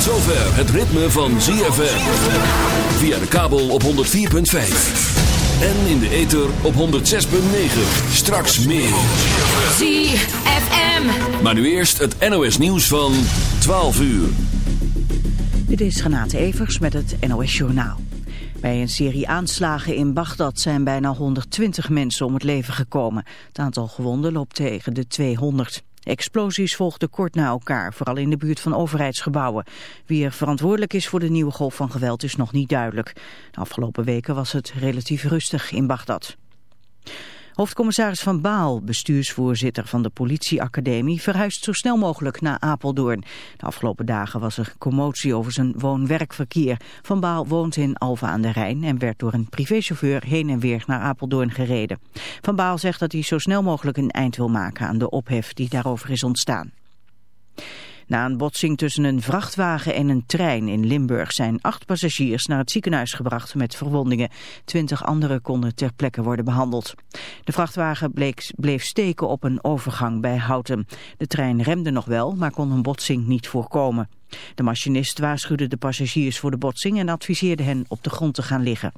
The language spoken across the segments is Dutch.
Tot zover het ritme van ZFM. Via de kabel op 104.5. En in de ether op 106.9. Straks meer. ZFM. Maar nu eerst het NOS nieuws van 12 uur. Dit is Renate Evers met het NOS Journaal. Bij een serie aanslagen in Bagdad zijn bijna 120 mensen om het leven gekomen. Het aantal gewonden loopt tegen de 200. Explosies volgden kort na elkaar, vooral in de buurt van overheidsgebouwen. Wie er verantwoordelijk is voor de nieuwe golf van geweld is nog niet duidelijk. De afgelopen weken was het relatief rustig in Bagdad. Hoofdcommissaris Van Baal, bestuursvoorzitter van de politieacademie, verhuist zo snel mogelijk naar Apeldoorn. De afgelopen dagen was er commotie over zijn woon-werkverkeer. Van Baal woont in Alva aan de Rijn en werd door een privéchauffeur heen en weer naar Apeldoorn gereden. Van Baal zegt dat hij zo snel mogelijk een eind wil maken aan de ophef die daarover is ontstaan. Na een botsing tussen een vrachtwagen en een trein in Limburg zijn acht passagiers naar het ziekenhuis gebracht met verwondingen. Twintig anderen konden ter plekke worden behandeld. De vrachtwagen bleef steken op een overgang bij Houten. De trein remde nog wel, maar kon een botsing niet voorkomen. De machinist waarschuwde de passagiers voor de botsing en adviseerde hen op de grond te gaan liggen.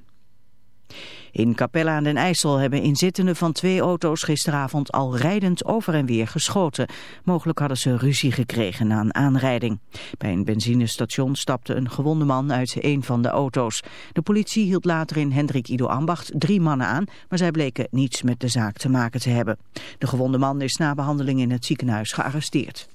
In Capella aan den IJssel hebben inzittenden van twee auto's gisteravond al rijdend over en weer geschoten. Mogelijk hadden ze ruzie gekregen na een aanrijding. Bij een benzinestation stapte een gewonde man uit een van de auto's. De politie hield later in Hendrik Ido Ambacht drie mannen aan, maar zij bleken niets met de zaak te maken te hebben. De gewonde man is na behandeling in het ziekenhuis gearresteerd.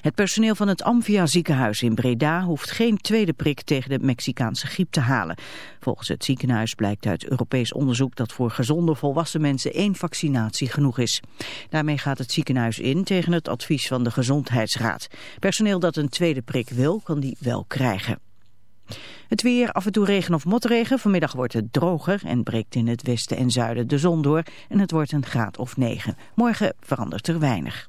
Het personeel van het Amvia ziekenhuis in Breda hoeft geen tweede prik tegen de Mexicaanse griep te halen. Volgens het ziekenhuis blijkt uit Europees onderzoek dat voor gezonde volwassen mensen één vaccinatie genoeg is. Daarmee gaat het ziekenhuis in tegen het advies van de Gezondheidsraad. Personeel dat een tweede prik wil, kan die wel krijgen. Het weer, af en toe regen of motregen. Vanmiddag wordt het droger en breekt in het westen en zuiden de zon door. En het wordt een graad of 9. Morgen verandert er weinig.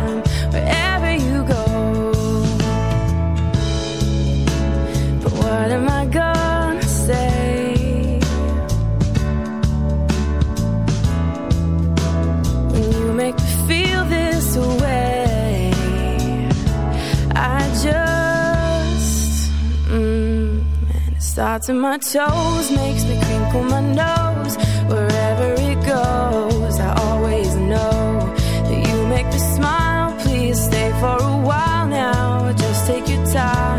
starts in my toes, makes me crinkle my nose. Wherever it goes, I always know that you make me smile. Please stay for a while now. Just take your time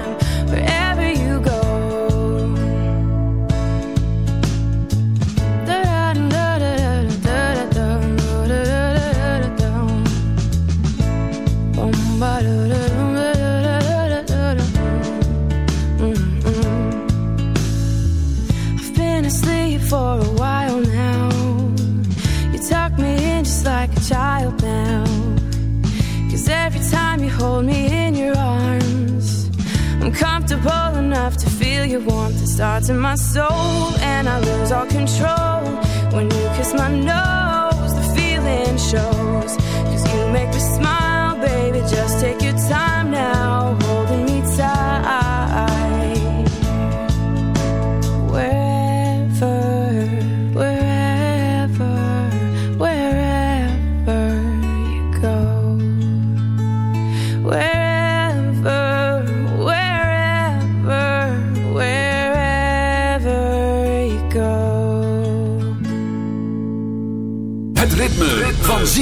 hold me in your arms, I'm comfortable enough to feel your warmth. It starts in my soul, and I lose all control. When you kiss my nose, the feeling shows. Cause you make me smile, baby. Just take your time now, holding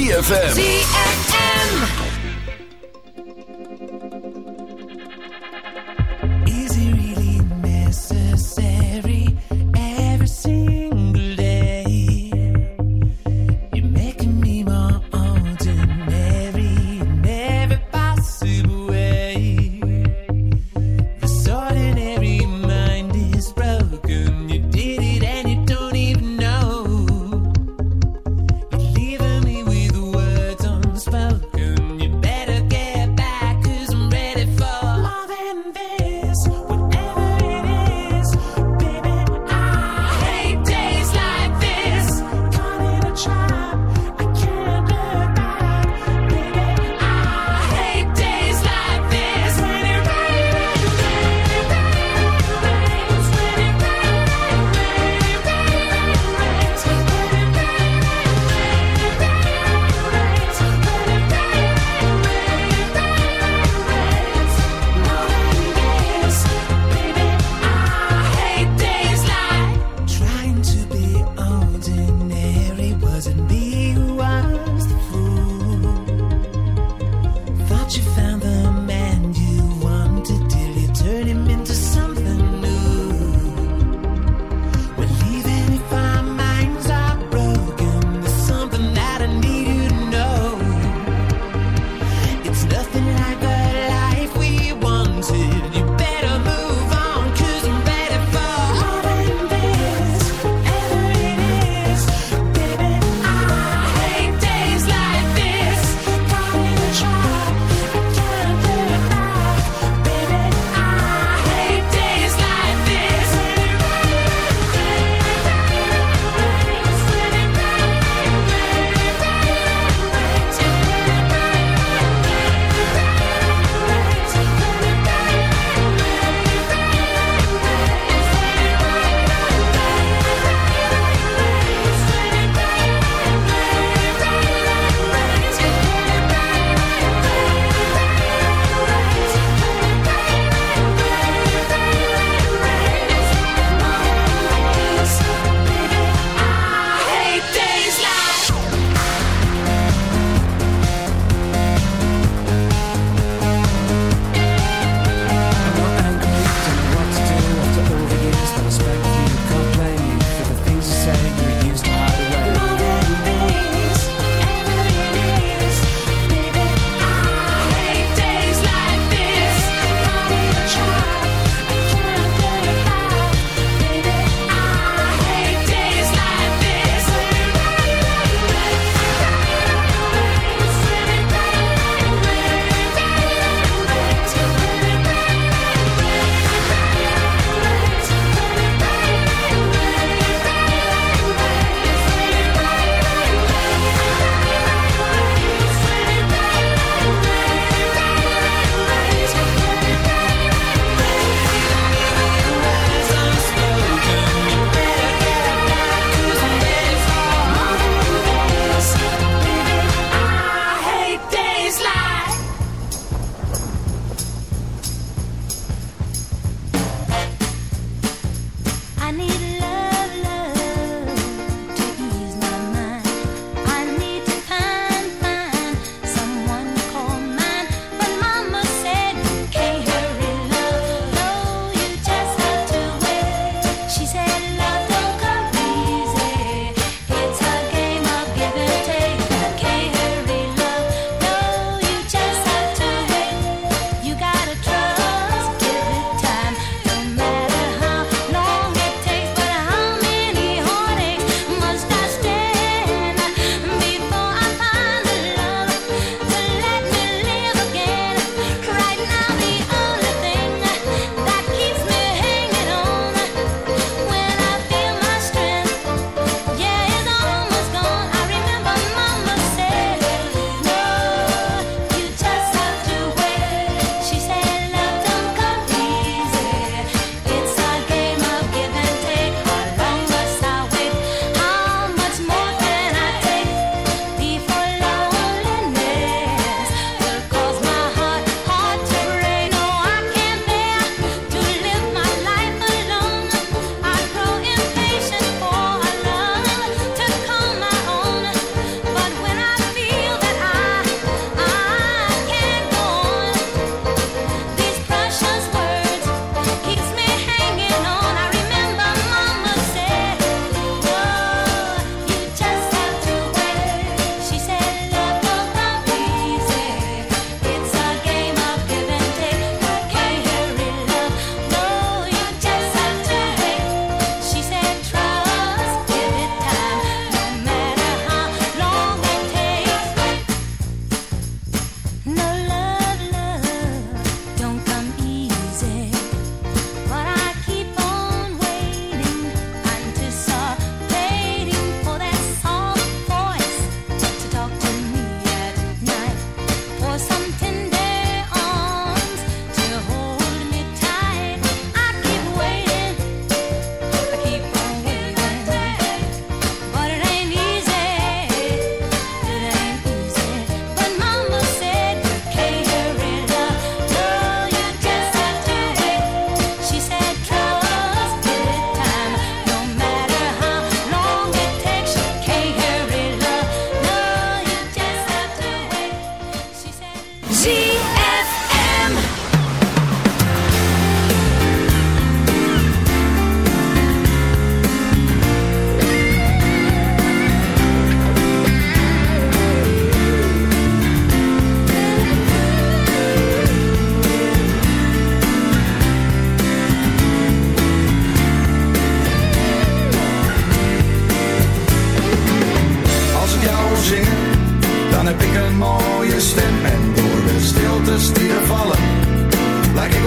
ZFM.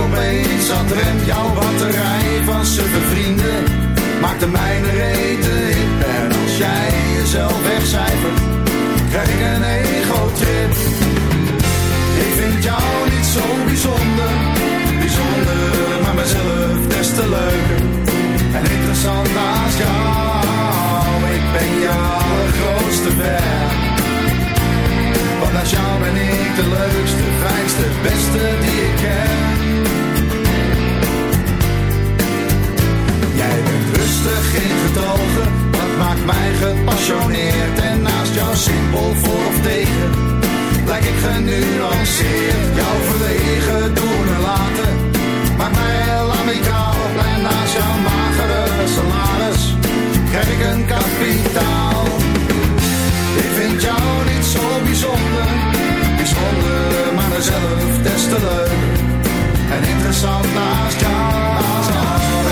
Opeens het rem. Jouw batterij van suffe vrienden maakt de mijne rete hip. En als jij jezelf wegcijfert, krijg ik een ego-trip. Ik vind jou niet zo bijzonder, bijzonder, maar mezelf des te leuker. En interessant naast jou, ik ben je allergrootste fan. Want naast jou ben ik de leukste, fijnste, beste die ik ken. Rustig, getogen, dat maakt mij gepassioneerd. En naast jou simpel voor of tegen, lijk ik genuanceerd. Jouw verlegen doen en laten, maakt mij heel amicaal. En naast jouw magere salaris, krijg ik een kapitaal. Ik vind jou niet zo bijzonder, bijzonder, maar mezelf des te. En interessant naast jou,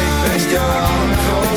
ik ben je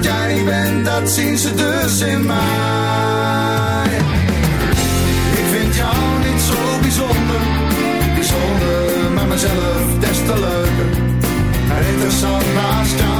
Wat jij bent, dat zien ze dus in mij. Ik vind jou niet zo bijzonder, bijzonder, maar mezelf des te leuker. En interessant naast jou,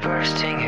Bursting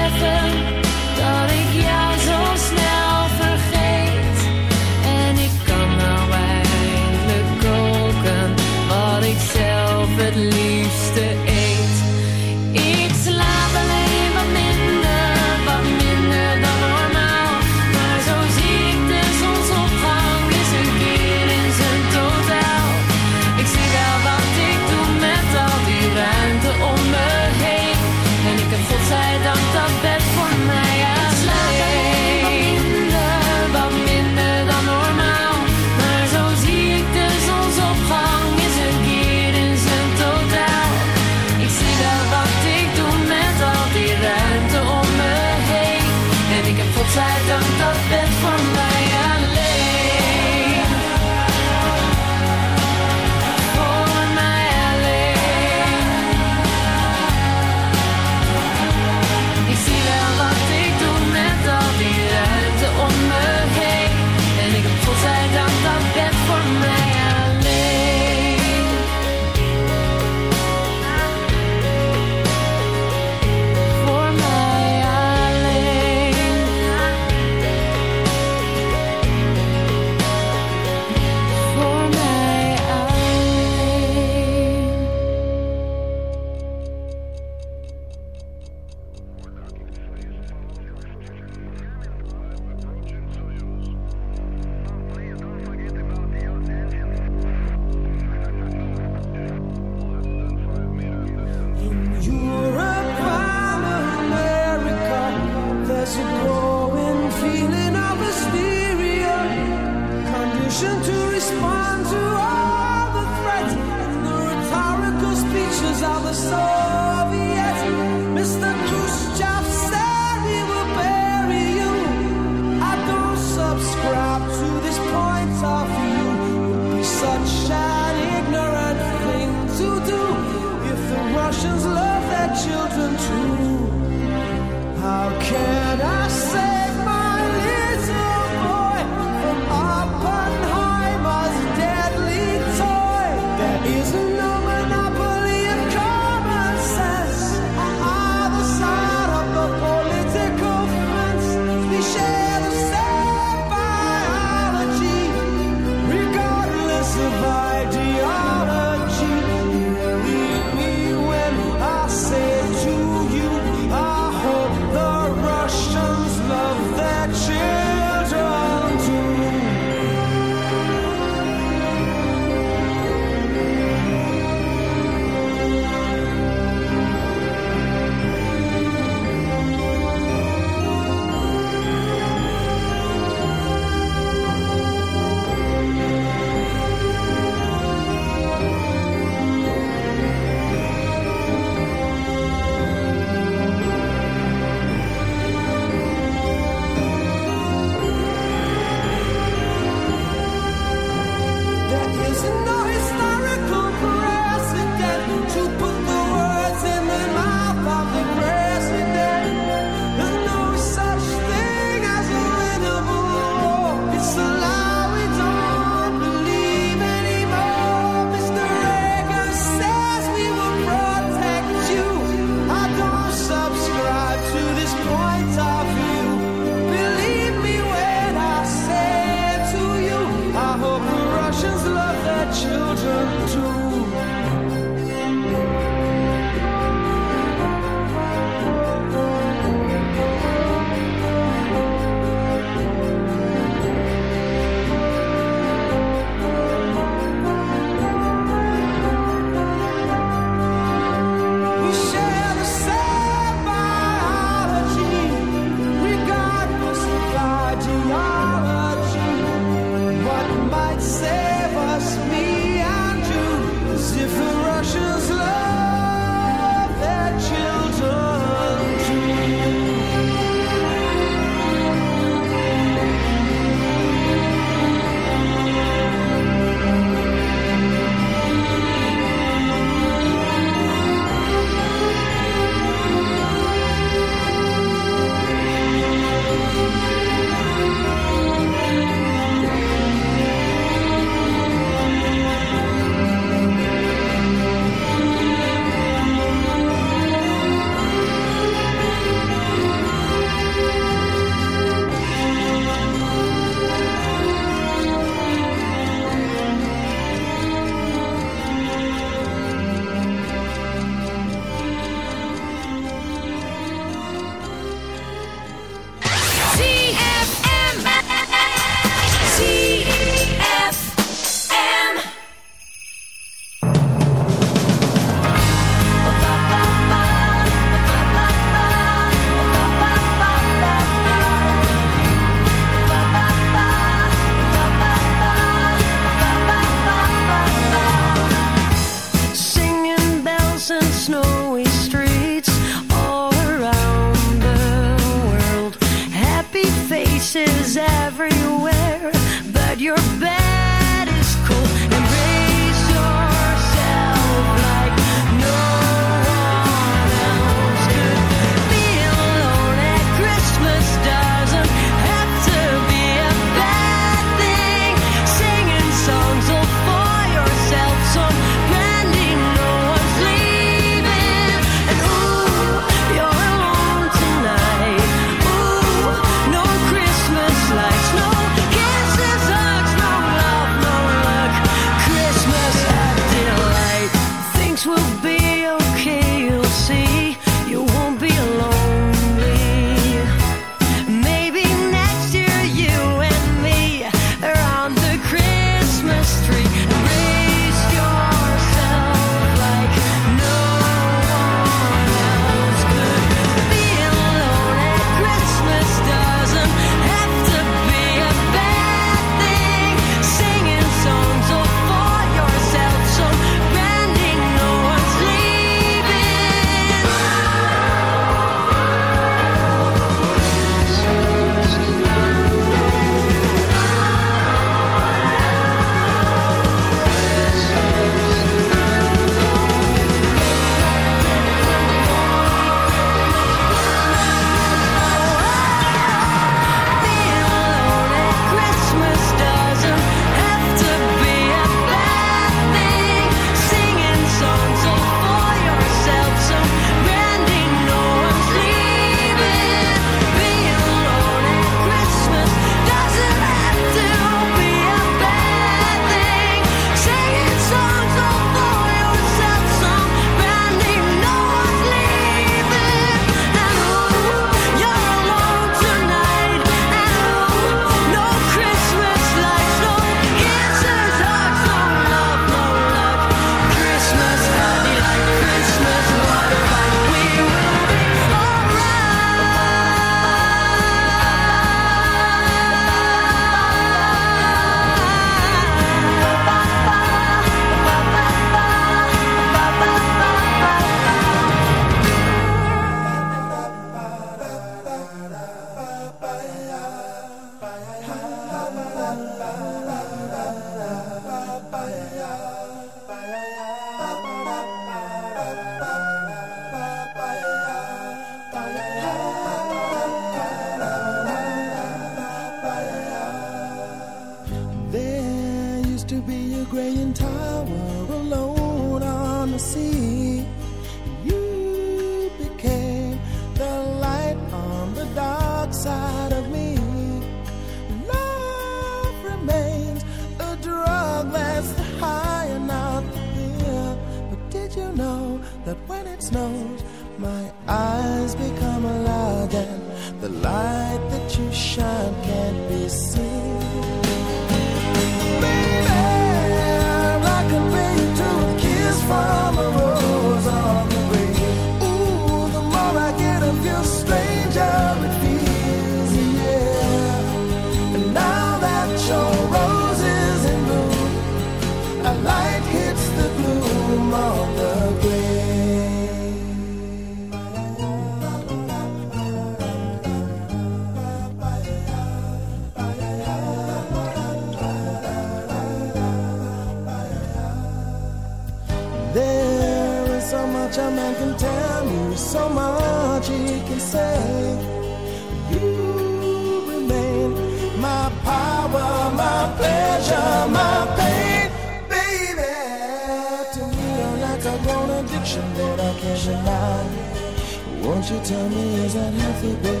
you tell me is that healthy. But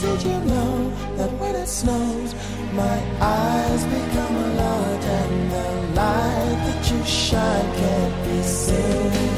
did you know that when it snows, my eyes become a lot and the light that you shine can't be seen?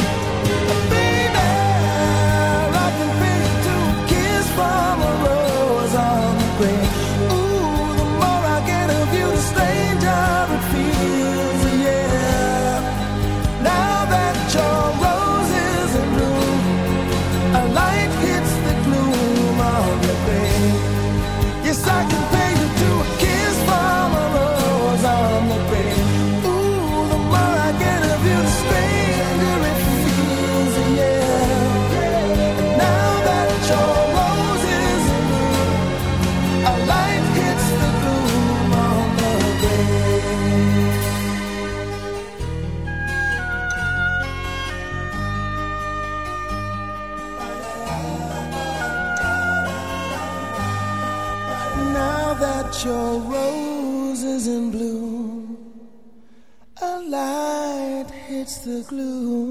the glue.